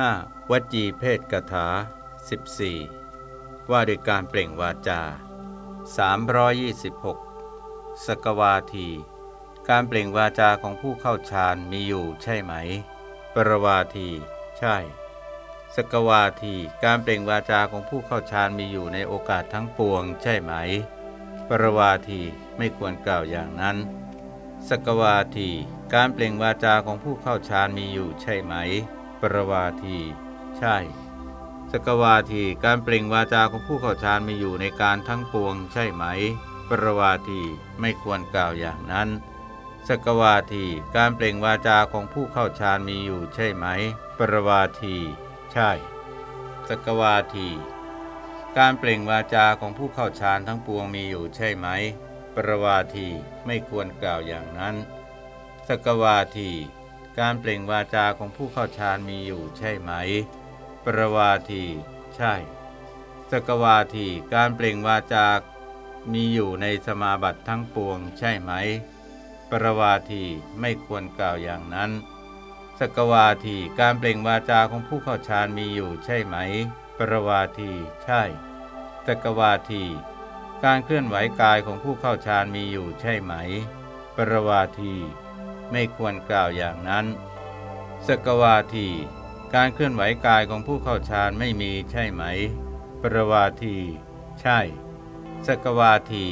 5. วจีเพศกถา 14 ว่าด้วยการเปล่งวาจา 326 สกวาที การเปล่งวาจาของผู้เข้าฌานมีอยู่ใช่ไหม ปรวาที ใช่ สกวาที การเปล่งวาจาของผู้เข้าฌานมีอยู่ในโอกาสทั้งปวงใช่ไหม ปรวาทีไม่ควรกล่าวอย่างนั้น สกวาที การเปล่งวาจาของผู้เข้าฌานมีอยู่ใช่ไหม ปรวาที ใช่ สกวาทีการเปล่งวาจาของผู้เข้าฌานมีอยู่ในการทั้งปวงใช่ไหม ปรวาทีไม่ควรกล่าวอย่างนั้น สกวาทีการเปล่งวาจาของผู้เข้าฌานมีอยู่ใช่ไหม ปรวาที ใช่ สกวาทีการเปล่งวาจาของผู้เข้าฌานทั้งปวงมีอยู่ใช่ไหม ปรวาทีไม่ควรกล่าวอย่างนั้น สกวาที การเปล่งวาจาของผู้เข้าฌานมีอยู่ใช่ไหม ปรวาที ใช่ สกวาทีการเปล่งวาจา มีอยู่ในสมาบัติทั้งปวงใช่ไหม ปรวาทีไม่ควรกล่าวอย่างนั้น สกวาทีการเปล่งวาจาของผู้เข้าฌานมีอยู่ใช่ไหม ปรวาทีใช่ สกวาที การเคลื่อนไหวกายของผู้เข้าฌานมีอยู่ใช่ไหม ปรวาที ไม่ควรกล่าวอย่างนั้น สกวาที การเคลื่อนไหวกายของผู้เข้าฌานไม่มีใช่ไหม ปรวาที ใช่ สกวาที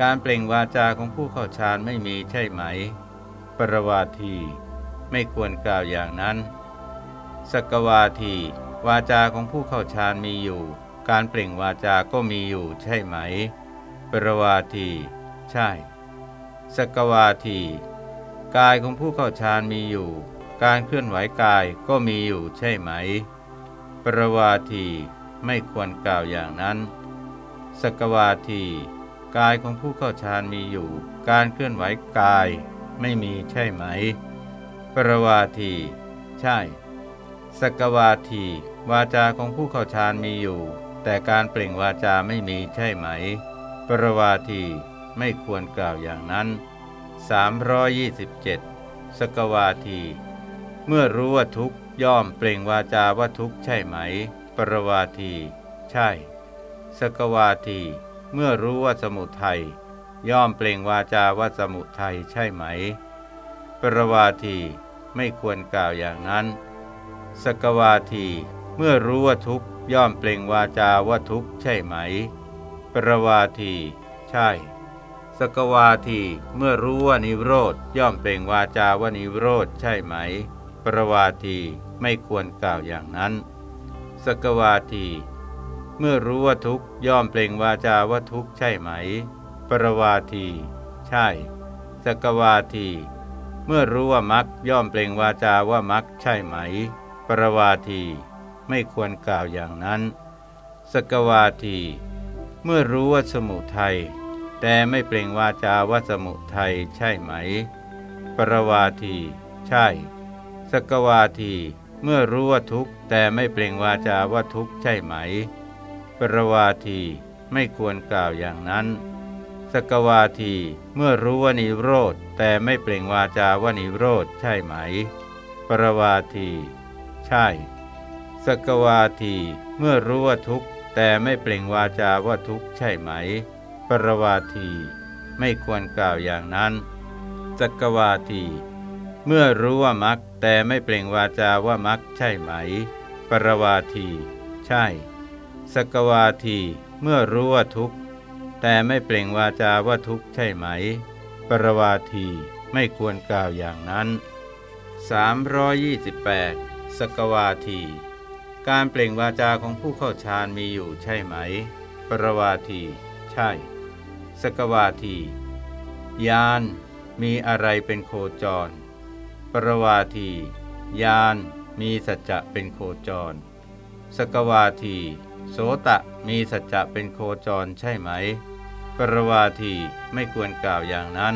การเปล่งวาจาของผู้เข้าฌานไม่มีใช่ไหม ปรวาที ไม่ควรกล่าวอย่างนั้น สกวาที วาจาของผู้เข้าฌานมีอยู่ การเปล่งวาจาก็มีอยู่ใช่ไหม ปรวาที ใช่ สกวาที กายของผู้เข้าฌานมีอยู่ การเคลื่อนไหวกายก็มีอยู่ใช่ไหม ประวาทีไม่ควรกล่าวอย่างนั้น สกวาที กายของผู้เข้าฌานมีอยู่ การเคลื่อนไหวกายไม่มีใช่ไหม ประวาที ใช่ สกวาที วาจาของผู้เข้าฌานมีอยู่ แต่การเปล่งวาจาไม่มีใช่ไหม ประวาทีไม่ควรกล่าวอย่างนั้น 327 สกวาที เมื่อรู้ว่าทุกย่อมเปล่งวาจาว่าทุกใช่ไหม ปรวาที ใช่ สกวาที เมื่อรู้ว่าสมุทัยย่อมเปล่งวาจาว่าสมุทัยใช่ไหม ปรวาทีไม่ควรกล่าวอย่างนั้น สกวาที เมื่อรู้ว่าทุกย่อมเปล่งวาจาว่าทุกใช่ไหม ปรวาที ใช่ สกวาทีเมื่อรู้ว่านิโรธย่อมเปล่งวาจาว่านิโรธใช่ไหม ปรวาทีไม่ควรกล่าวอย่างนั้น สกวาที เมื่อรู้ว่าทุกย่อมเปล่งวาจาว่าทุกใช่ไหม ปรวาที ใช่ สกวาที เมื่อรู้ว่ามักย่อมเปล่งวาจาว่ามักใช่ไหม ปรวาที ไม่ควรกล่าวอย่างนั้น สกวาที เมื่อรู้ว่าสมุทัย แต่ไม่เปล่งวาจาว่าสมุทัยใช่ไหม ปรวาที ใช่ สกวาที เมื่อรู้ว่าทุกข์แต่ไม่เปล่งวาจาว่าทุกข์ใช่ไหม ปรวาทีไม่ควรกล่าวอย่างนั้น สกวาที เมื่อรู้ว่านิโรธแต่ไม่เปล่งวาจาว่านิโรธใช่ไหม ปรวาที ใช่ สกวาที เมื่อรู้ว่าทุกข์แต่ไม่เปล่งวาจาว่าทุกข์ใช่ไหม ปรวาทีไม่ควรกล่าวอย่างนั้นสกวาที เมื่อรู้ว่ามักแต่ไม่เปล่งวาจาว่ามักใช่ไหม ปรวาที ใช่สกวาทีเมื่อรู้ว่าทุกข์แต่ไม่เปล่งวาจาว่าทุกข์ใช่ไหม ปรวาทีไม่ควรกล่าวอย่างนั้น328สกวาที การเปล่งวาจาของผู้เข้าฌานมีอยู่ใช่ไหม ปรวาที ใช่ สกวาทียานมีอะไรเป็นโคจร ปรวาทียานมีสัจจะเป็นโคจร สกวาที โสตะมีสัจจะเป็นโคจรใช่ไหม ปรวาทีไม่ควรกล่าวอย่างนั้น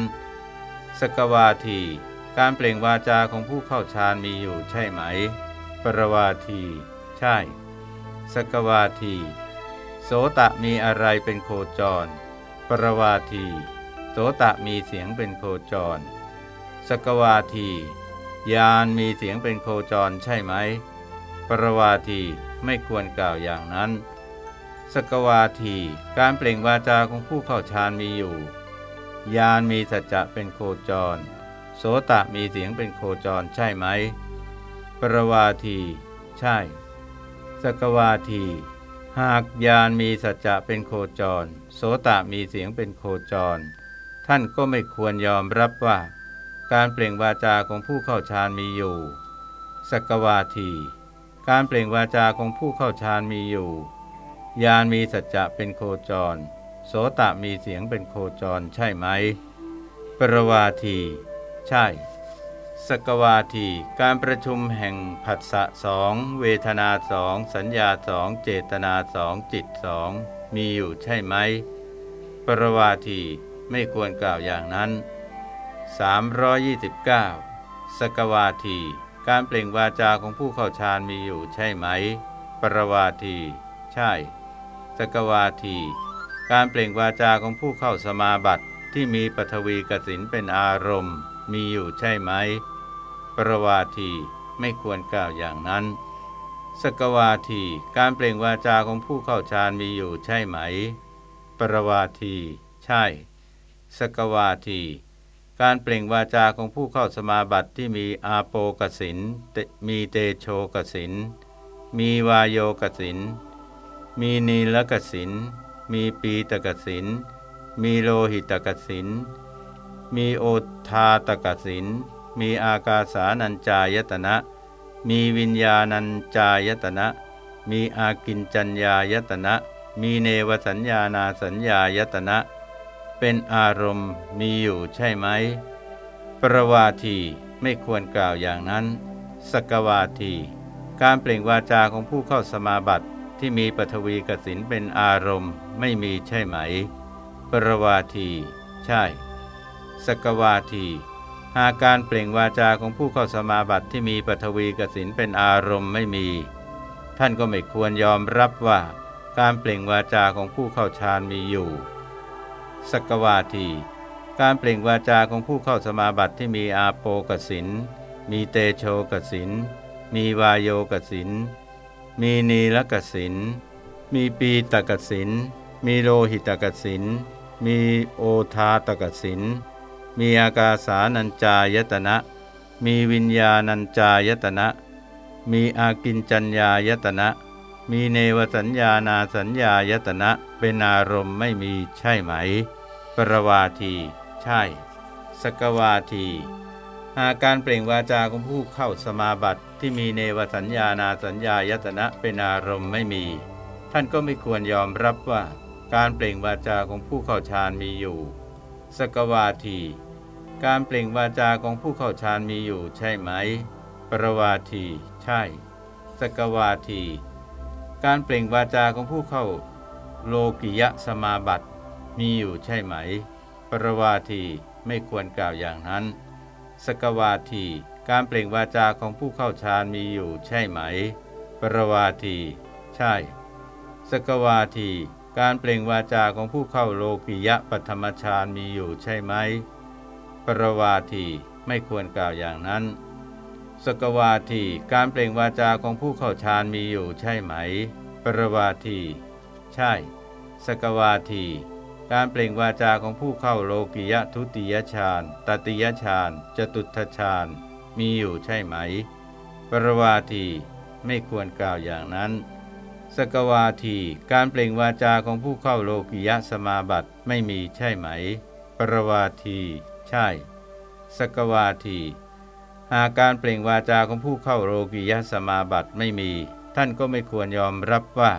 สกวาที การเปล่งวาจาของผู้เข้าฌานมีอยู่ใช่ไหม ปรวาที ใช่ สกวาที โสตะมีอะไรเป็นโคจร รวาที โสตะมีเสียงเป็นโคจร สกวาที ยานมีเสียงเป็นโคจรใช่ไหม ปรวาทีไม่ควรกล่าวอย่างนั้น สกวาทีการเปล่งวาจาของผู้เข้าฌานมีอยู่ญาณมีสัจจะเป็นโคจร โสตะมีเสียงเป็นโคจรใช่ไหม ปรวาที ใช่ สกวาที หากญาณมีสัจจะเป็นโคจร โสตะมีเสียงเป็นโคจร ท่านก็ไม่ควรยอมรับว่า การเปล่งวาจาของผู้เข้าฌานมีอยู่สกวาทีการเปล่งวาจาของผู้เข้าฌานมีอยู่ญาณมีสัจจะเป็นโคจร โสตะมีเสียงเป็นโคจรใช่ไหม ปรวาที ใช่ สกวาทีการประชุมแห่งผัสสะสองเวทนาสองสัญญาสองเจตนาสองจิตสองมีอยู่ใช่ไหม ปรวาทีไม่ควรกล่าวอย่างนั้น 329 สกวาที การเปล่งวาจาของผู้เข้าฌานมีอยู่ใช่ไหม ปรวาที ใช่ สกวาที การเปล่งวาจาของผู้เข้าสมาบัติที่มีปฐวีกสินเป็นอารมณ์ มีอยู่ใช่ไหม ปรวาทีไม่ควรกล่าวอย่างนั้น สกวาทีการเปล่งวาจาของผู้เข้าฌานมีอยู่ใช่ไหม ปรวาที ใช่ สกวาที การเปล่งวาจาของผู้เข้าสมาบัติที่มีอาโปกสินมีเตโชกสินมีวายโยกสินมีนีลกสินมีปีตกสินมีโลหิตกสิน มีโอทาตกสิน มีอากาสานัญจายตนะ มีวิญญาณัญจายตนะ มีอากินจัญญายตนะ มีเนวสัญญานาสัญญายตนะ เป็นอารมณ์มีอยู่ใช่ไหม ปรวาทีไม่ควรกล่าวอย่างนั้น สกวาที การเปล่งวาจาของผู้เข้าสมาบัติที่มีปฐวีกสินเป็นอารมณ์ไม่มีใช่ไหม ปรวาที ใช่ สกวาที หากการเปล่งวาจาของผู้เข้าสมาบัติที่มีปฐวีกสินเป็นอารมณ์ไม่มี ท่านก็ไม่ควรยอมรับว่า การเปล่งวาจาของผู้เข้าฌานมีอยู่ สกวาที การเปล่งวาจาของผู้เข้าสมาบัติที่มีอาโปกสิน มีเตโชกสิน มีวายโยกสิน มีนีลกสิน มีปีตกสิน มีโลหิตกสิน มีโอทาตกสิน มีอากาสานัญจายตนะ มีวิญญาณัญจายตนะ มีอากินจัญญายตนะ มีเนวสัญญานาสัญญายตนะ เป็นอารมณ์ไม่มีใช่ไหม ปรวาที ใช่ สกวาที หากการเปล่งวาจาของผู้เข้าสมาบัติที่มีเนวสัญญานาสัญญายตนะเป็นอารมณ์ไม่มี ท่านก็ไม่ควรยอมรับว่า การเปล่งวาจาของผู้เข้าฌานมีอยู่ สกวาที การเปล่งวาจาของผู้เข้าฌานมีอยู่ใช่ไหม ปรวาที ใช่ สกวาที การเปล่งวาจาของผู้เข้าโลกิยะสมาบัติมีอยู่ใช่ไหม ปรวาทีไม่ควรกล่าวอย่างนั้น สกวาที การเปล่งวาจาของผู้เข้าฌานมีอยู่ใช่ไหม ปรวาที ใช่ สกวาที การเปล่งวาจาของผู้เข้าโลกิยะปัธมฌานมีอยู่ใช่ไหม ปรวาทีไม่ควรกล่าวอย่างนั้น สกวาทีการเปล่งวาจาของผู้เข้าฌานมีอยู่ใช่ไหม ปรวาที ใช่ สกวาที การเปล่งวาจาของผู้เข้าโลกิยะทุติยฌานตติยฌานจตุทฌานมีอยู่ใช่ไหม ปรวาทีไม่ควรกล่าวอย่างนั้น สกวาทีการเปล่งวาจาของผู้เข้าโลกิยะสมาบัติไม่มีใช่ไหม ปรวาที ใช่ สกวาที หากการเปล่งวาจาของผู้เข้าโลกิยสมาบัติไม่มี ท่านก็ไม่ควรยอมรับว่า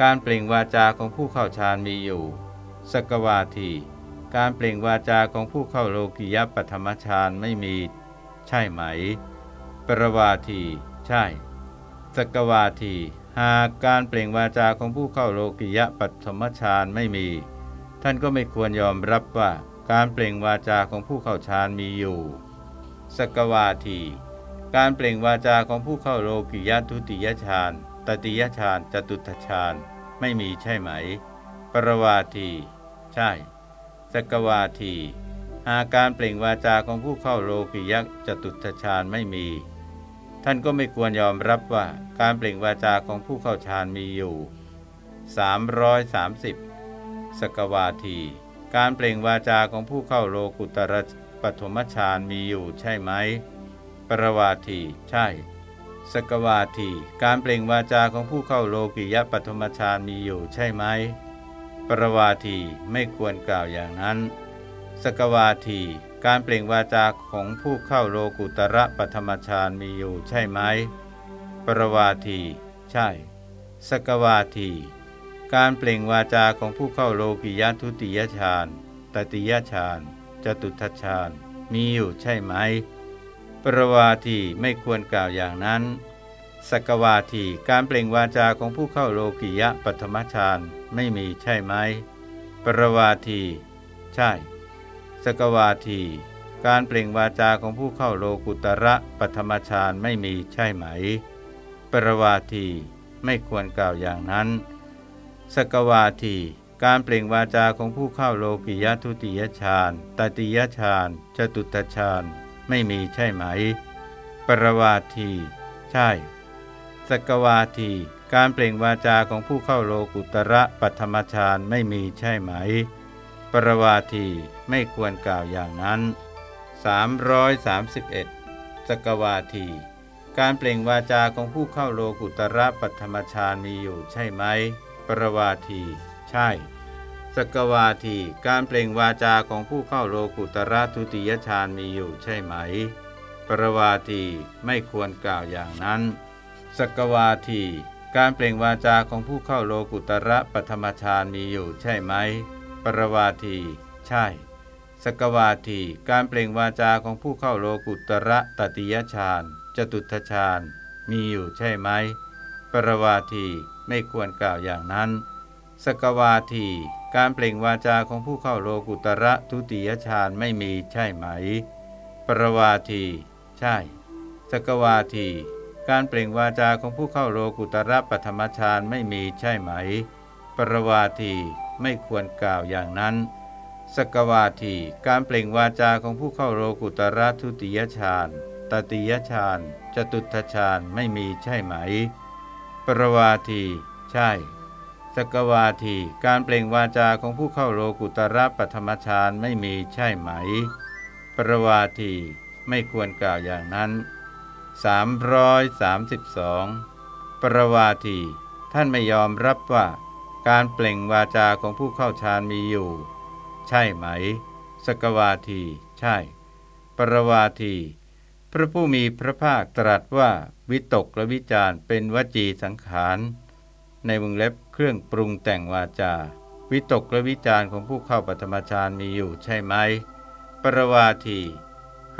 การเปล่งวาจาของผู้เข้าฌานมีอยู่ สกวาที การเปล่งวาจาของผู้เข้าโลกิยปฐมฌานไม่มี ใช่ไหม ปรวาที ใช่ สกวาที หากการเปล่งวาจาของผู้เข้าโลกิยปฐมฌานไม่มี ท่านก็ไม่ควรยอมรับว่า การเปล่งวาจาของผู้เข้าฌานมีอยู่ สกวาที การเปล่งวาจาของผู้เข้าโลกิยทุติยฌาน ตติยฌาน จตุตฌาน ไม่มีใช่ไหม ปรวาที ใช่ สกวาที หากการเปล่งวาจาของผู้เข้าโลกิยัจตุตฌานไม่มีทท่านก็ไม่ควรยอมรับว่าการเปล่งวาจาของผู้เข้าฌานมีอยู่ 330 สกวาที การเปล่งวาจาของผู้เข้าโลกุตรปฐมฌานมีอยู่ใช่ไหม ปรวาทีใช่ สกวาทีการเปล่งวาจาของผู้เข้าโลกิยปฐมฌานมีอยู่ใช่ไหม ปรวาทีไม่ควรกล่าวอย่างนั้น สกวาทีการเปล่งวาจาของผู้เข้าโลกุตระปฐมฌานมีอยู่ใช่ไหม ปรวาที ใช่ สกวาที การเปล่งวาจาของผู้เข้าโลกิยทุติยฌานตติยฌานจตุทัชฌานมีอยู่ใช่ไหม ปรวาทีไม่ควรกล่าวอย่างนั้นสกวาทีการเปล่งวาจาของผู้เข้าโลกิยะปฐมฌานไม่มีใช่ไหม ปรวาที ใช่สกวาที การเปล่งวาจาของผู้เข้าโลกุตระปัทมฌานไม่มีใช่ไหม ปรวาที ไม่ควรกล่าวอย่างนั้น สกวาทีการเปล่งวาจาของผู้เข้าโลกิยทุติยฌานตติยฌานจตุตฌานไม่มีใช่ไหม ปรวาที ใช่ สกวาที การเปล่งวาจาของผู้เข้าโลกุตระปัทมฌานไม่มีใช่ไหม ปรวาทีไม่ควรกล่าวอย่างนั้น 331 สกวาที การเปล่งวาจาของผู้เข้าโลกุตระปัทมฌานมีอยู่ใช่ไหม ปรวาที ใช่ สกวาที การเปล่งวาจาของผู้เข้าโลกุตระทุติยฌานมีอยู่ใช่ไหม ปรวาที ไม่ควรกล่าวอย่างนั้น สกวาที การเปล่งวาจาของผู้เข้าโลกุตระปัทมฌานมีอยู่ใช่ไหม ปรวาที ใช่ สกวาที การเปล่งวาจาของผู้เข้าโลกุตระตติยฌานจตุทฌานมีอยู่ใช่ไหม ปรวาที ไม่ควรกล่าวอย่างนั้น สกวาที การเปล่งวาจาของผู้เข้าโลกุตระทุติยฌานไม่มีใช่ไหม ปรวาที ใช่ สกวาที การเปล่งวาจาของผู้เข้าโลกุตระปฐมฌานไม่มีใช่ไหม ปรวาที ไม่ควรกล่าวอย่างนั้นสกวาทีการเปล่งวาจาของผู้เข้าโลกุตระทุติยฌานตติยฌานจตุทฌานไม่มีใช่ไหม ปรวาที ใช่ สกวาที การเปล่งวาจาของผู้เข้าโลกุตระปฐมฌานไม่มีใช่ไหม ปรวาที ไม่ควรกล่าวอย่างนั้น 332 ปรวาที ท่านไม่ยอมรับว่า การเปล่งวาจาของผู้เข้าฌานมีอยู่ ใช่ไหม สกวาที ใช่ ปรวาที พระผู้มีพระภาคตรัสว่าวิตกและวิจารเป็นวจีสังขารในวงเล็บเครื่องปรุงแต่งวาจา วิตกและวิจารของผู้เข้าปฐมฌานมีอยู่ใช่ไหม ปรวาที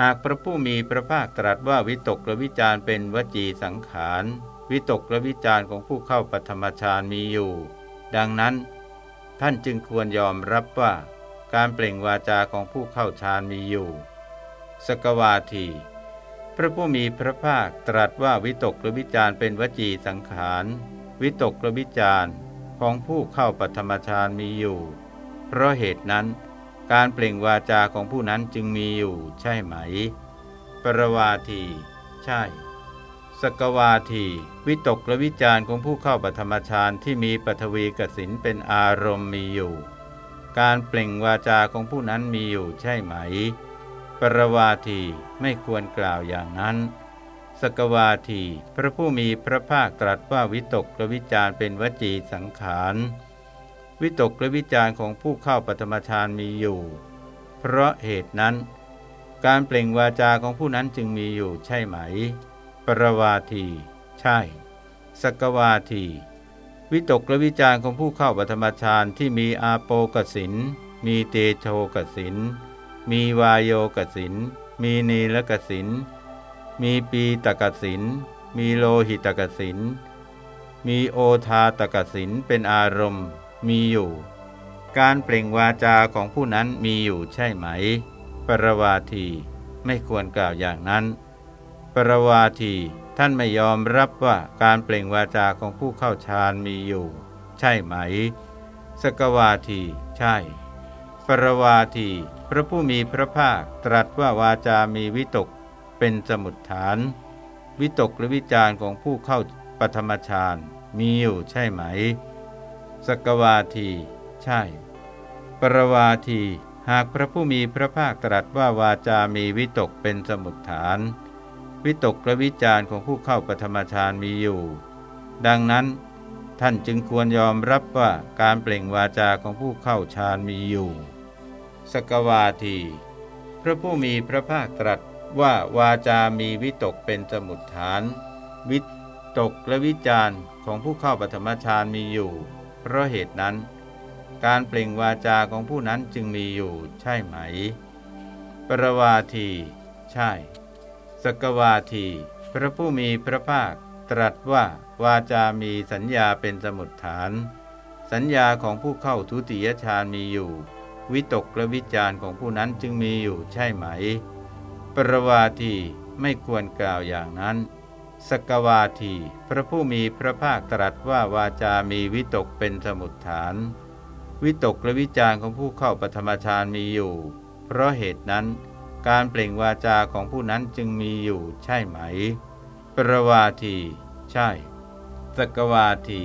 หากพระผู้มีพระภาคตรัสว่าวิตกและวิจารเป็นวจีสังขารวิตกและวิจารของผู้เข้าปฐมฌานมีอยู่ ดังนั้น ท่านจึงควรยอมรับว่า การเปล่งวาจาของผู้เข้าฌานมีอยู่ สกวาที พระผู้มีพระภาคตรัสว่าวิตกหรือวิจารเป็นวจีสังขาร วิตกหรือวิจารของผู้เข้าปฐมฌานมีอยู่ เพราะเหตุนั้น การเปล่งวาจาของผู้นั้นจึงมีอยู่ใช่ไหม ปรวาที ใช่ สกวาที วิตกและวิจารของผู้เข้าปฐมฌานที่มีปฐวีกสินเป็นอารมณ์มีอยู่ การเปล่งวาจาของผู้นั้นมีอยู่ใช่ไหม ปรวาทีไม่ควรกล่าวอย่างนั้น สกวาที พระผู้มีพระภาคตรัสว่าวิตกและวิจารเป็นวจีสังขาร วิตกและวิจารของผู้เข้าปฐมฌานมีอยู่ เพราะเหตุนั้น การเปล่งวาจาของผู้นั้นจึงมีอยู่ใช่ไหม ปรวาที ใช่ สกวาที วิตกและวิจารของผู้เข้าปฐมฌานที่มีอาโปกสินมีเตโชกสิน มีวายโยกสิน มีนีลกสิน มีปีตกสิน มีโลหิตกสิน มีโอทาตกสินเป็นอารมณ์มีอยู่ การเปล่งวาจาของผู้นั้นมีอยู่ใช่ไหม ปรวาทีไม่ควรกล่าวอย่างนั้น ปรวาทีท่านไม่ยอมรับว่าการเปล่งวาจาของผู้เข้าฌานมีอยู่ ใช่ไหม สกวาที ใช่ ปรวาที พระผู้มีพระภาคตรัสว่าวาจามีวิตกเป็นสมุดฐาน วิตกหรือวิจารของผู้เข้าปฐมฌานมีอยู่ใช่ไหม สกวาที ใช่ ปรวาที หากพระผู้มีพระภาคตรัสว่าวาจามีวิตกเป็นสมุดฐาน วิตกและวิจารของผู้เข้าปฐมฌานมีอยู่ ดังนั้น ท่านจึงควรยอมรับว่าการเปล่งวาจาของผู้เข้าฌานมีอยู่ สกวาที พระผู้มีพระภาคตรัสว่าวาจามีวิตกเป็นสมุดฐาน วิตกและวิจารของผู้เข้าปฐมฌานมีอยู่ เพราะเหตุนั้น การเปล่งวาจาของผู้นั้นจึงมีอยู่ใช่ไหม ปรวาที ใช่ สกวาที พระผู้มีพระภาคตรัสว่าวาจามีสัญญาเป็นสมุดฐาน สัญญาของผู้เข้าทุติยฌานมีอยู่ วิตกและวิจารของผู้นั้นจึงมีอยู่ใช่ไหม ปรวาทีไม่ควรกล่าวอย่างนั้น สกวาที พระผู้มีพระภาคตรัสว่าวาจามีวิตกเป็นสมุดฐาน วิตกและวิจารของผู้เข้าปฐมฌานมีอยู่ เพราะเหตุนั้น การเปล่งวาจาของผู้นั้นจึงมีอยู่ใช่ไหม ปรวาที ใช่ สกวาที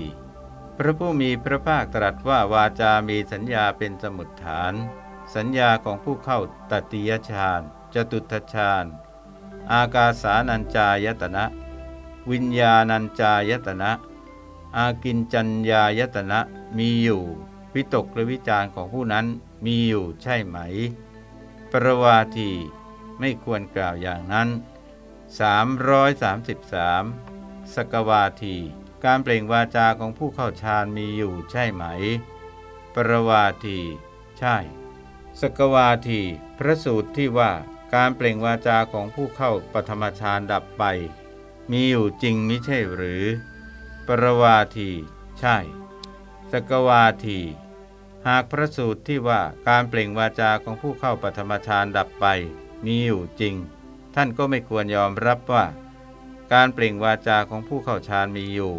พระผู้มีพระภาคตรัสว่าวาจามีสัญญาเป็นสมุดฐาน สัญญาของผู้เข้าตติยฌานจตุทชาญอากาสานัญจายตนะ วิญญาณัญจายตนะ อากินจัญญายตนะมีอยู่ วิตกและวิจารของผู้นั้นมีอยู่ใช่ไหม ปรวาทีไม่ควรกล่าวอย่างนั้น 333 สกวาที การเปล่งวาจาของผู้เข้าฌานมีอยู่ใช่ไหม ปรวาที ใช่ สกวาที พระสูตรที่ว่าการเปล่งวาจาของผู้เข้าปฐมฌานดับไป มีอยู่จริงมิใช่หรือ ปรวาที ใช่ สกวาที หากพระสูตรที่ว่าการเปล่งวาจาของผู้เข้าปฐมฌานดับไป มีอยู่จริง ท่านก็ไม่ควรยอมรับว่า การเปล่งวาจาของผู้เข้าฌานมีอยู่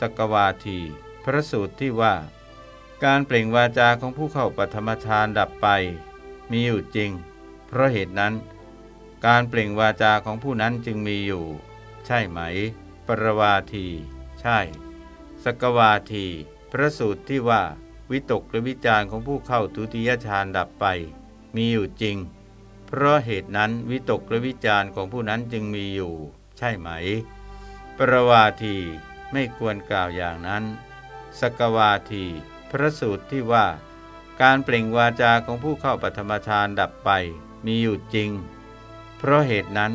สกวาที พระสูตรที่ว่า การเปล่งวาจาของผู้เข้าปฐมฌานดับไป มีอยู่จริง เพราะเหตุนั้น การเปล่งวาจาของผู้นั้นจึงมีอยู่ ใช่ไหม ปรวาที ใช่ สกวาที พระสูตรที่ว่า วิตกหรือวิจารของผู้เข้าทุติยฌานดับไป มีอยู่จริง เพราะเหตุนั้นวิตกหรือวิจารของผู้นั้นจึงมีอยู่ ใช่ไหม ปรวาทีไม่ควรกล่าวอย่างนั้น สกวาที พระสูตรที่ว่า การเปล่งวาจาของผู้เข้าปฐมฌานดับไปมีอยู่จริง เพราะเหตุนั้น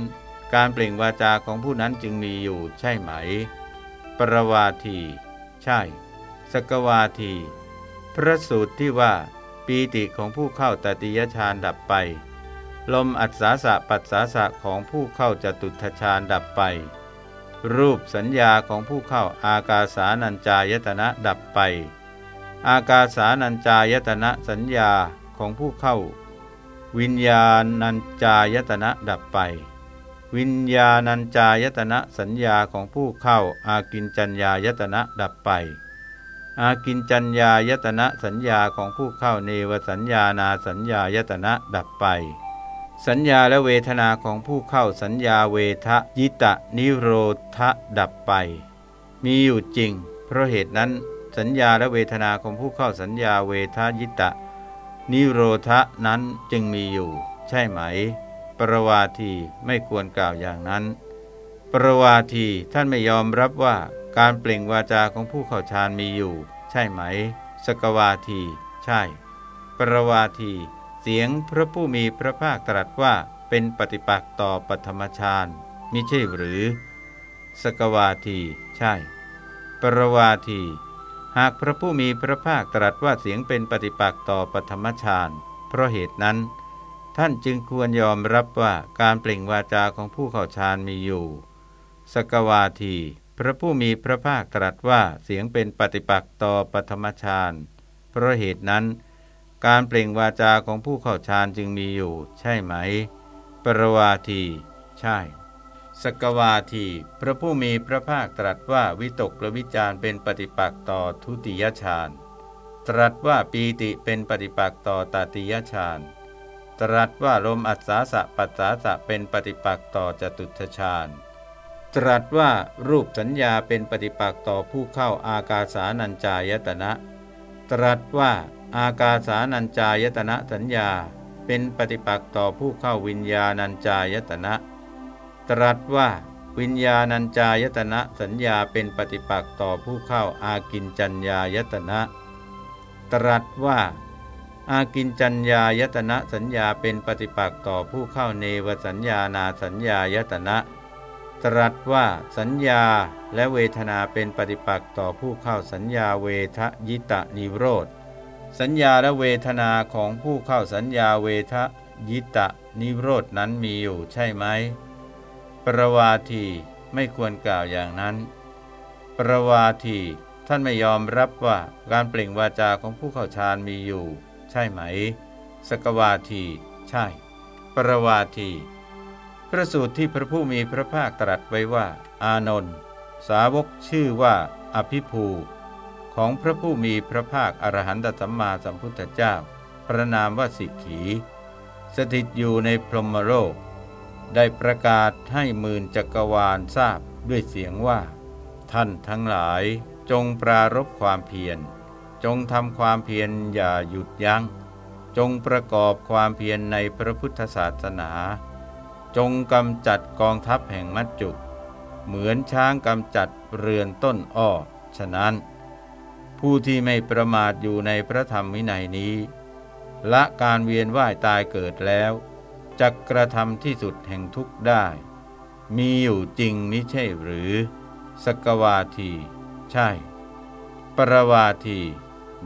การเปล่งวาจาของผู้นั้นจึงมีอยู่ใช่ไหม ปรวาที ใช่ สกวาที พระสูตรที่ว่าปีติของผู้เข้าตติยฌานดับไป ลมอัศาสะปัสสาสะของผู้เข้าจตุทฌานดับไป รูปสัญญาของผู้เข้าอากาสานัญจายตนะดับไป อากาสานัญจายตนะสัญญาของผู้เข้า วิญญาณัญจายตนะดับไป วิญญาณัญจายตนะสัญญาของผู้เข้าอากินจัญญายตนะดับไปอากินจัญญายตนะสัญญาของผู้เข้าเนวสัญญานาสัญญายตนะดับไป สัญญาและเวทนาของผู้เข้าสัญญาเวทะยิตะนิโรธดับไป มีอยู่จริง เพราะเหตุนั้น สัญญาและเวทนาของผู้เข้าสัญญาเวทะยิตะ นิโรธะนั้นจึงมีอยู่ ใช่ไหม ปรวาทีไม่ควรกล่าวอย่างนั้น ปรวาทีท่านไม่ยอมรับว่าการเปล่งวาจาของผู้เข้าฌานมีอยู่ ใช่ไหม สกวาที ใช่ ปรวาที เสียงพระผู้มีพระภาคตรัสว่าเป็นปฏิปักษ์ต่อปฐมฌานมิใช่หรือ สกวาที ใช่ ปรวาที หากพระผู้มีพระภาคตรัสว่าเสียงเป็นปฏิปักษ์ต่อปฐมฌานเพราะเหตุนั้น ท่านจึงควรยอมรับว่าการเปล่งวาจาของผู้เข้าฌานมีอยู่ สกวาที พระผู้มีพระภาคตรัสว่าเสียงเป็นปฏิปักษ์ต่อปฐมฌานเพราะเหตุนั้น การเปล่งวาจาของผู้เข้าฌานจึงมีอยู่ ใช่ไหม ปรวาที ใช่ สกวาที พระผู้มีพระภาคตรัสว่าวิตกและวิจารเป็นปฏิปักษ์ต่อทุติยฌาน ตรัสว่าปีติเป็นปฏิปักษ์ต่อตติยฌาน ตรัสว่าลมอัศสาสะปัสสาสะเป็นปฏิปักษ์ต่อจตุทฌานตตรัสว่ารูปสัญญาเป็นปฏิปักษ์ต่อผู้เข้าอากาสานัญจายตนะ ตรัสว่า อากาสานัญจายตนะสัญญาเป็นปฏิปักษ์ต่อผู้เข้าวิญญาณัญจายตนะ ตรัสว่าวิญญาณัญจายตนะสัญญาเป็นปฏิปักษ์ต่อผู้เข้าอากินจัญญายตนะ ตรัสว่า อากินจัญญายตนะสัญญาเป็นปฏิปักษ์ต่อผู้เข้าเนวสัญญานาสัญญายตนะ ตรัสว่าสัญญาและเวทนาเป็นปฏิปักษ์ต่อผู้เข้าสัญญาเวทยิตะนิโรธ สัญญาและเวทนาของผู้เข้าสัญญาเวทยิตะนิโรธนั้นมีอยู่ใช่ไหม ปรวาทีไม่ควรกล่าวอย่างนั้น ปรวาทีท่านไม่ยอมรับว่าการเปล่งวาจาของผู้เข้าฌานมีอยู่ ใช่ไหม สกวาที ใช่ ปรวาที พระสูตรที่พระผู้มีพระภาคตรัสไว้ว่า อานนท์สาวกชื่อว่า อภิภู ของพระผู้มีพระภาคอรหันตสัมมาสัมพุทธเจ้า พระนามว่าสิกขี สถิตอยู่ในพรหมโลก ได้ประกาศให้หมื่นจักรวาลทราบด้วยเสียงว่า ท่านทั้งหลายจงปรารบความเพียร จงทำความเพียรอย่าหยุดยัง้ง จงประกอบความเพียรในพระพุทธศาสนา จงกำจัดกองทัพแห่งมัจจุ เหมือนช้างกำจัดเรือนต้นอ้อ ฉะนั้น ผู้ที่ไม่ประมาทอยู่ในพระธรรมวินัยนี้ ละการเวียนว่ายตายเกิดแล้วจะกระทำที่สุดแห่งทุกได้ มีอยู่จริงนิใช่หรือ สกวาที ใช่ ปรวาที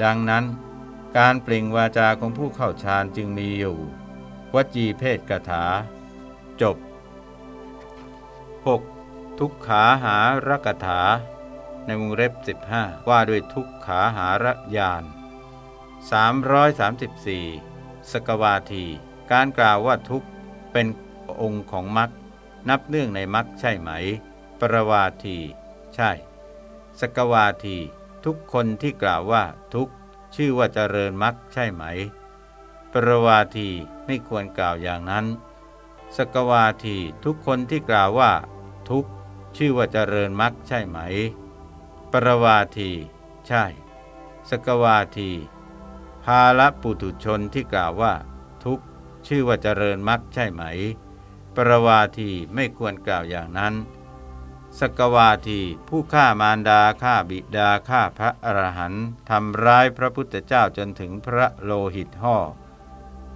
ดังนั้น การเปล่งวาจาของผู้เข้าฌานจึงมีอยู่ วจีเพศกถา จบ 6. ทุกขาหารกถา ในวงเล็บ 15 ว่าด้วยทุกขาหารยาน334 สกวาที การกล่าวว่าทุกเป็นองค์ของมรรคนับเนื่องในมรรคใช่ไหม ปรวาที ใช่ สกวาที ทุกคนที่กล่าวว่าทุกชื่อว่าเจริญมรรคใช่ไหม ปรวาทีไม่ควรกล่าวอย่างนั้น สกวาทีทุกคนที่กล่าวว่า ทุกชื่อว่าเจริญมรรคใช่ไหม ปรวาที ใช่ สกวาที ภาลปุถุชนที่กล่าวว่า ทุกชื่อว่าเจริญมรรคใช่ไหม ปรวาทีไม่ควรกล่าวอย่างนั้น สกวาทีผู้ฆ่ามารดาฆ่าบิดาฆ่าพระอรหันต์ทำร้ายพระพุทธเจ้าจนถึงพระโลหิตห่อ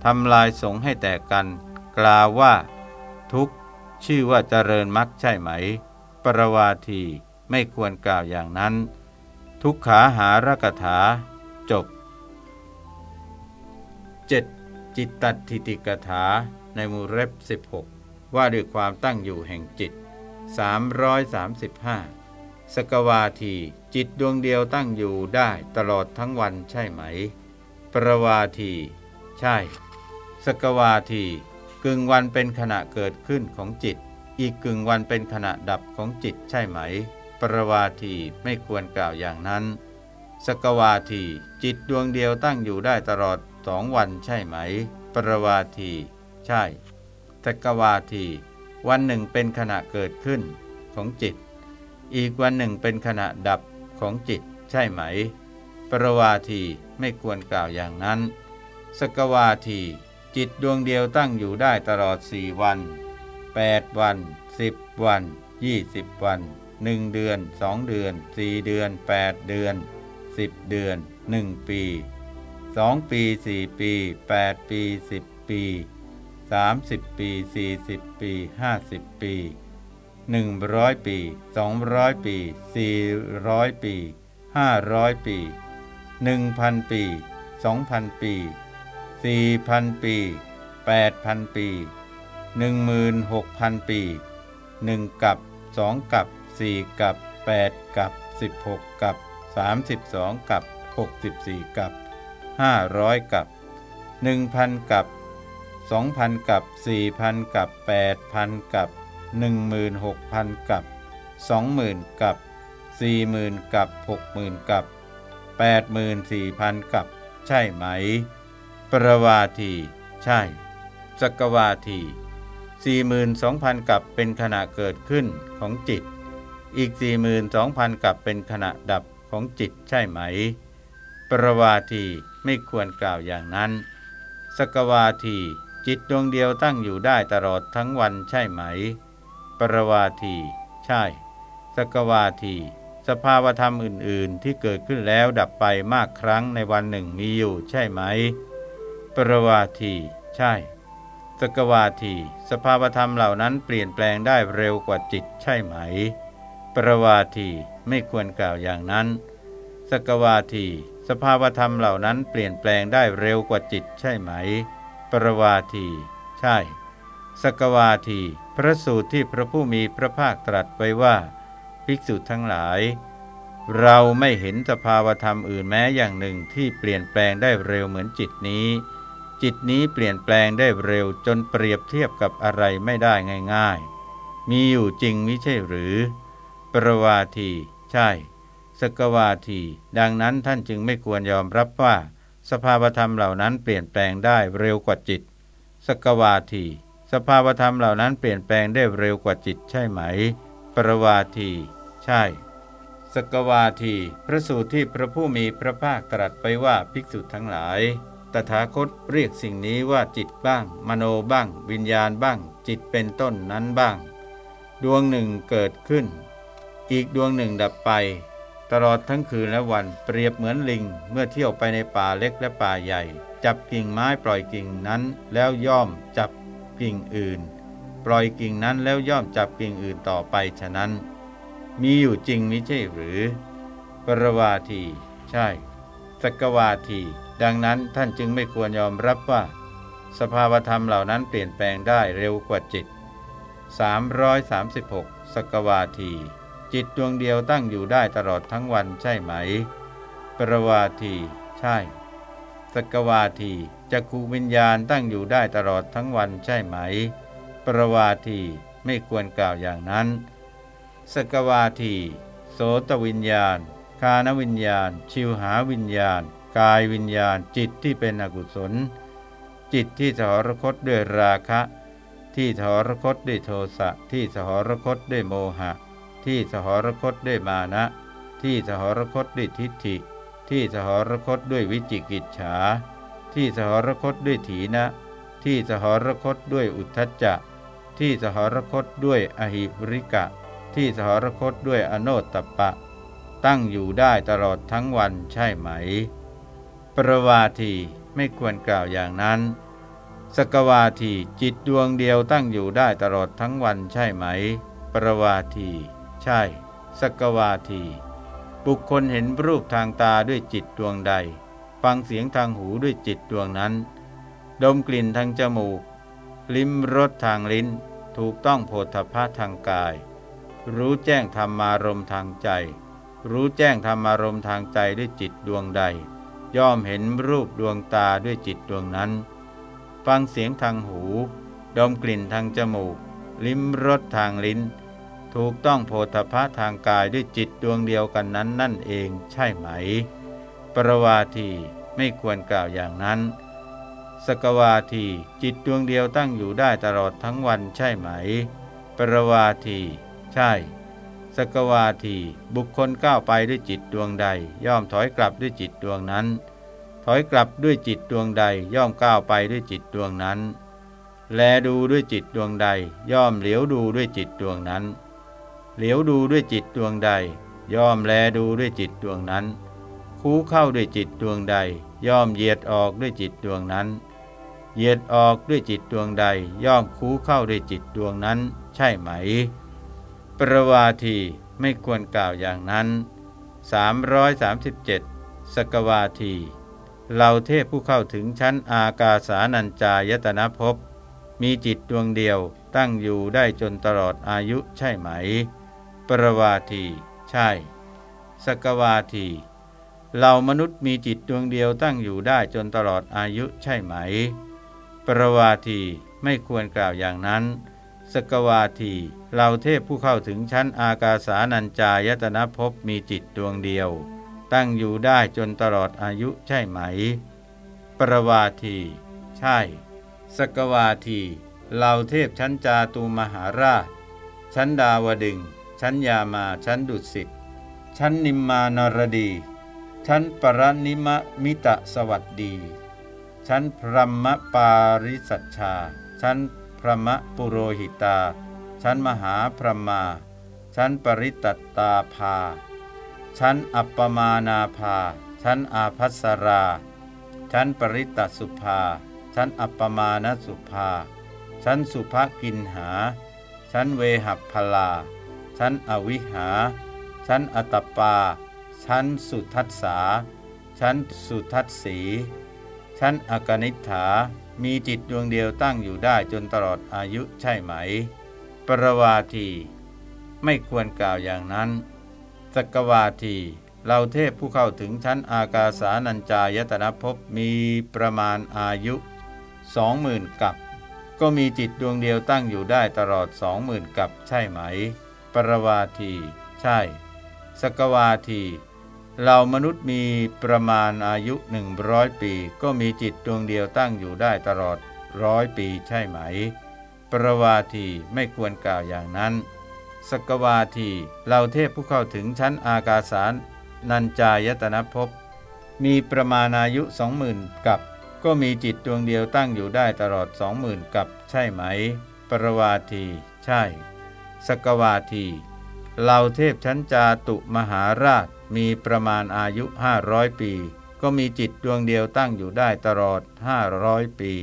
ทำลายสงให้แตกกัน กล่าวว่า ทุกชื่อว่าเจริญมรรคใช่ไหม ปรวาที ไม่ควรกล่าวอย่างนั้น ทุกขาหารกถา จบ 7. จิตตัติติกถา ในมูเร็บ16 ว่าด้วยความตั้งอยู่แห่งจิต 335 สกวาที จิตดวงเดียวตั้งอยู่ได้ตลอดทั้งวันใช่ไหม ประวาที ใช่ สกวาทีกึ่งวันเป็นขณะเกิดขึ้นของจิต อีกกึ่งวันเป็นขณะดับของจิตใช่ไหม ปรวาทีไม่ควรกล่าวอย่างนั้น สกวาทีจิตดวงเดียวตั้งอยู่ได้ตลอดสองวันใช่ไหม ปรวาที ใช่สกวาที วันหนึ่งเป็นขณะเกิดขึ้นของจิต อีกวันหนึ่งเป็นขณะดับของจิตใช่ไหม ปรวาทีไม่ควรกล่าวอย่างนั้น สกวาที จิตดวงเดียวตั้งอยู่ได้ตลอดสี่วัน 8 วัน 10 วัน 20 วัน หนึ่งเดือนสองเดือนสี่เดือน 8 เดือน 10 เดือน 1 ปี 2 ปี 4 ปี 8 ปี 10 ปี 30 ปี 40 ปี 50 ปี 100 ปี 200 ปี 400 ปี 500 ปี 1,000 ปี 2,000 ปี 4,000 ปี 8,000 ปี 16,000 ปี 1 กับ 2 กับ 4 กับ 8 กับ 16 กับ 32 กับ 64 กับ 500 กับ 1,000 กับ 2,000 กับ 4,000 กับ 8,000 กับ 16,000 กับ 20,000 กับ 40,000 กับ 60,000 กับ 84,000 กับ ใช่ไหม ประวาที ใช่สกวาที 42,000 กับเป็นขณะเกิดขึ้นของจิต อีก 42,000 กับเป็นขณะดับของจิตใช่ไหม ปรวาทีไม่ควรกล่าวอย่างนั้น สกวาทีจิตดวงเดียวตั้งอยู่ได้ตลอดทั้งวันใช่ไหม ปรวาทีใช่ สกวาทีสภาวธรรมอื่น ๆ ที่เกิดขึ้นแล้วดับไปมากครั้งในวันหนึ่งมีอยู่ใช่ไหม ปรวาทีใช่ สกวาที สภาวธรรมเหล่านั้นเปลี่ยนแปลงได้เร็วกว่าจิตใช่ไหม ปรวาทีไม่ควรกล่าวอย่างนั้น สกวาที สภาวธรรมเหล่านั้นเปลี่ยนแปลงได้เร็วกว่าจิตใช่ไหม ปรวาที ใช่ สกวาที พระสูตรที่พระผู้มีพระภาคตรัสไว้ว่า ภิกษุทั้งหลาย เราไม่เห็นสภาวธรรมอื่นแม้อย่างหนึ่งที่เปลี่ยนแปลงได้เร็วเหมือนจิตนี้ จิตนี้เปลี่ยนแปลงได้เร็วจนเปรียบเทียบกับอะไรไม่ได้ง่าย ๆ มีอยู่จริงมิใช่หรือ ปรวาที ใช่ สกวาที ดังนั้นท่านจึงไม่ควรยอมรับว่า สภาวธรรมเหล่านั้นเปลี่ยนแปลงได้เร็วกว่าจิต สกวาที สภาวธรรมเหล่านั้นเปลี่ยนแปลงได้เร็วกว่าจิตใช่ไหม ปรวาที ใช่สกวาที พระสูตรที่พระผู้มีพระภาคตรัสไปว่าภิกษุทั้งหลาย ตถาคตเรียกสิ่งนี้ว่าจิตบ้าง มโนบ้าง วิญญาณบ้าง จิตเป็นต้นนั้นบ้าง ดวงหนึ่งเกิดขึ้น อีกดวงหนึ่งดับไป ตลอดทั้งคืนและวันเปรียบเหมือนลิง เมื่อเที่ยวไปในป่าเล็กและป่าใหญ่ จับกิ่งไม้ปล่อยกิ่งนั้นแล้วย่อมจับกิ่งอื่น ปล่อยกิ่งนั้นแล้วย่อมจับกิ่งอื่นต่อไปฉะนั้น มีอยู่จริงมิใช่หรือ ปรวาที ใช่สกวาที ดังนั้นท่านจึงไม่ควรยอมรับว่า สภาวธรรมเหล่านั้นเปลี่ยนแปลงได้เร็วกว่าจิต 336 สกวาที จิตดวงเดียวตั้งอยู่ได้ตลอดทั้งวันใช่ไหม ปรวาที ใช่ สกวาทีจักขูวิญญาณตั้งอยู่ได้ตลอดทั้งวันใช่ไหม ปรวาทีไม่ควรกล่าวอย่างนั้น สกวาที โสตวิญญาณ คานวิญญาณ ชิวหาวิญญาณ กายวิญญาณ จิตที่เป็นอกุศล จิตที่สหรคตด้วยราคะ ที่สหรคตด้วยโทสะ ที่สหรคตด้วยโมหะ ที่สหรคตด้วยมานะ ที่สหรคตด้วยทิฏฐิ ที่สหรคตด้วยวิจิกิจฉา ที่สหรคตด้วยถีนะ ที่สหรคตด้วยอุทธัจจะ ที่สหรคตด้วยอหิริกะ ที่สหรคตด้วยอโนตตปะ ตั้งอยู่ได้ตลอดทั้งวันใช่ไหม ประวาทีไม่ควรกล่าวอย่างนั้นสกวาทีจิตดวงเดียวตั้งอยู่ได้ตลอดทั้งวันใช่ไหม ประวาที ช่ สกวาที บุคคลเห็นรูปทางตาด้วยจิตดวงใด ฟังเสียงทางหูด้วยจิตดวงนั้น ดมกลิ่นทางจมูก ลิ้มรสทางลิ้น ถูกต้องโพธพะทางกาย รู้แจ้งธรรมารมทางใจ รู้แจ้งธรรมารมทางใจด้วยจิตดวงใด ย่อมเห็นรูปดวงตาด้วยจิตดวงนั้น ฟังเสียงทางหู ดมกลิ่นทางจมูก ลิ้มรสทางลิ้น ถูกต้องโพธพะทางกายด้วยจิตดวงเดียวกันนั้นนั่นเองใช่ไหม ปรวาทีไม่ควรกล่าวอย่างนั้น สกวาทีจิตดวงเดียวตั้งอยู่ได้ตลอดทั้งวันใช่ไหม ปรวาทีใช่ สกวาทีบุคคลก้าวไปด้วยจิตดวงใด ย่อมถอยกลับด้วยจิตดวงนั้น ถอยกลับด้วยจิตดวงใด ย่อมก้าวไปด้วยจิตดวงนั้น แลดูด้วยจิตดวงใด ย่อมเหลียวดูด้วยจิตดวงนั้น เหลียวดูด้วยจิตดวงใด ย่อมแลดูด้วยจิตดวงนั้น คูเข้าด้วยจิตดวงใด ย่อมเหยียดออกด้วยจิตดวงนั้น เหยียดออกด้วยจิตดวงใด ย่อมคูเข้าด้วยจิตดวงนั้น ใช่ไหม ปรวาทีไม่ควรกล่าวอย่างนั้น 337 สกวาทีเราเทพผู้เข้าถึงชั้นอากาสานัญจายตนะภพมีจิตดวงเดียวตั้งอยู่ได้จนตลอดอายุใช่ไหม ปรวาที ใช่ สกวาทีเรามนุษย์มีจิตดวงเดียวตั้งอยู่ได้จนตลอดอายุใช่ไหม ปรวาทีไม่ควรกล่าวอย่างนั้น สกวาที เราเทพผู้เข้าถึงชั้นอากาสานัญจายตนะภพมีจิตดวงเดียว ตั้งอยู่ได้จนตลอดอายุใช่ไหม ปรวาที ใช่ สกวาทีเหล่าเทพชั้นจาตูมหาราช ชั้นดาวดึง ชั้นยามาชั้นดุสิตชั้นนิมมานรดี ชั้นปรนิมมิตะสวัสดี ชั้นพรหมปาริสัชชา ชั้นพระมปุโรหิตา ชั้นมหาพรหมา ชั้นปริตตตาภา ชั้นอัปปมานาภา ชั้นอาภัสรา ชั้นปริตตสุภา ชั้นอัปปมานสุภา ชั้นสุภกินหา ชั้นเวหัพพลา ชั้นอวิหา ชั้นอตปา ชั้นสุทัสสา ชั้นสุทัสสี ชั้นอกนิฐา มีจิตดวงเดียวตั้งอยู่ได้จนตลอดอายุใช่ไหม ปรวาที ไม่ควรกล่าวอย่างนั้น สกวาทีเราเทพผู้เข้าถึงชั้นอากาสานัญจายตนะภพมีประมาณอายุสองหมื่นกับ ก็มีจิตดวงเดียวตั้งอยู่ได้ตลอดสองหมื่นกับใช่ไหม รวาที ใช่ สกวาที เรามนุษย์มีประมาณอายุหนึ่งร้อยปี ก็มีจิตดวงเดียวตั้งอยู่ได้ตลอดร้อยปีใช่ไหม ปรวาทีไม่ควรกล่าวอย่างนั้น สกวาที เราเทพผู้เข้าถึงชั้นอากาสาร นัญจายตนะภพ มีประมาณอายุสองหมื่นกับ ก็มีจิตดวงเดียวตั้งอยู่ได้ตลอดสองหมื่นกับ ใช่ไหม ปรวาที ใช่ สกวาทีเราเทพชั้นจาตุมหาราชมีประมาณอายุห้าร้อยปี ก็มีจิตดวงเดียวตั้งอยู่ได้ตลอดห้าร้อยปี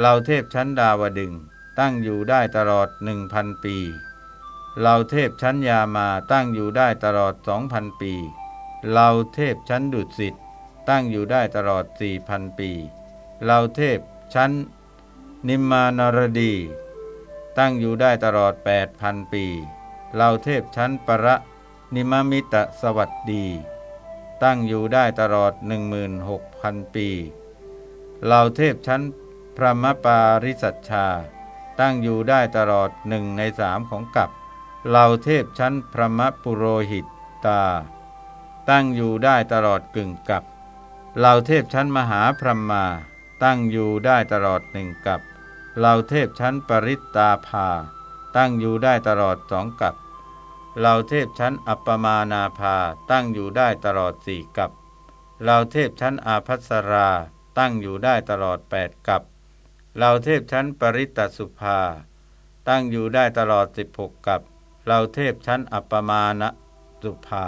เราเทพชั้นดาวดึงตั้งอยู่ได้ตลอดหนึ่งพันปีเราเทพชั้นยามาตั้งอยู่ได้ตลอดสองพันปีเราเทพชั้นดุสิตตั้งอยู่ได้ตลอดสี่พันปีเราเทพชั้นนิมมานรดี ตั้งอยู่ได้ตลอดแปดพันปีเราเทพชั้นประนิมมิตะสวัสดี ตั้งอยู่ได้ตลอด 16,000 ปีเราเทพชั้นพระมปาริสัชชา ตั้งอยู่ได้ตลอดหนึ่งในสามของกับเราเทพชั้นพระมปุโรหิตตา ตั้งอยู่ได้ตลอดกึ่งกับเราเทพชั้นมหาพรหมา ตั้งอยู่ได้ตลอดหนึ่งกับ เราเทพชั้นปริตตาภา ตั้งอยู่ได้ตลอดสองกับเราเทพชั้นอัปปมานาภาตั้งอยู่ได้ตลอดสี่กับเราเทพชั้นอาภัสราตั้งอยู่ได้ตลอดแปดกับเราเทพชั้นปริตตสุภา ตั้งอยู่ได้ตลอดสิบหกกับเราเทพชั้นอัปปมาณสุภา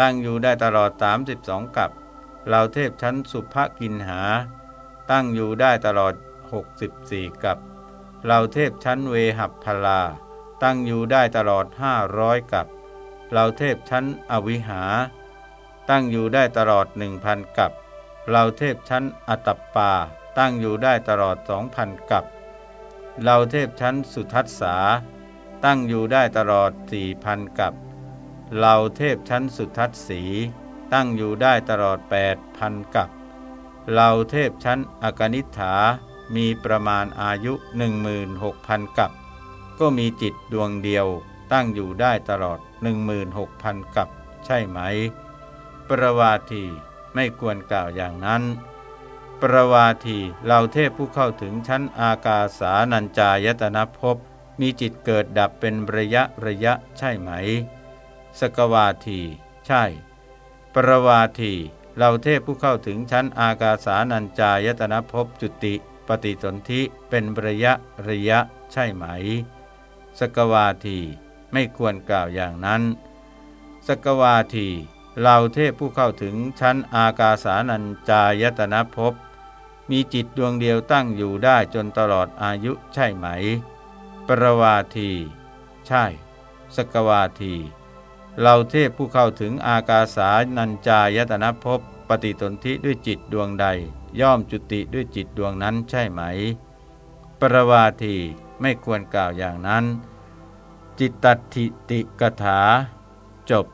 ตั้งอยู่ได้ตลอดสามสิบสองกับเราเทพชั้นสุภกินหา ตั้งอยู่ได้ตลอด หกสิบสี่กับ เราเทพชั้นเวหัพพลา ตั้งอยู่ได้ตลอดห้าร้อยกับ เราเทพชั้นอวิหา ตั้งอยู่ได้ตลอดหนึ่งพันกับ เราเทพชั้นอัตปา ตั้งอยู่ได้ตลอดสองพันกับ เราเทพชั้นสุทัสสา ตั้งอยู่ได้ตลอดสี่พันกับ เราเทพชั้นสุทัสสีตั้งอยู่ได้ตลอดแปดพันกับเราเทพชั้นอกนิฐา มีประมาณอายุหนึ่งมืนหกพันกับ ก็มีจิตดวงเดียวตั้งอยู่ได้ตลอด 16,000 กับ ใช่ไหม ประวาทีไม่ควรกล่าวอย่างนั้น ประวาทีเราเทพผู้เข้าถึงชั้นอากาสานัญจายตนะภพมีจิตเกิดดับเป็นระยะระยะใช่ไหม สกวาที ใช่ ประวาทีเราเทพผู้เข้าถึงชั้นอากาสานัญจายตนะภพจุติ ปฏิสนธิเป็นระยะระยะใช่ไหม สกวาทีไม่ควรกล่าวอย่างนั้น สกวาทีเราเทพผู้เข้าถึงชั้นอากาสานัญจายตนะภพมีจิตดวงเดียวตั้งอยู่ได้จนตลอดอายุใช่ไหม ปรวาที ใช่ สกวาที เราเทพผู้เข้าถึงอากาสานัญจายตนะภพ ปฏิสนธิด้วยจิตดวงใด ย่อมจุติด้วยจิตดวงนั้นใช่ไหม ปรวาทีไม่ควรกล่าวอย่างนั้น จิตตติกถา จบ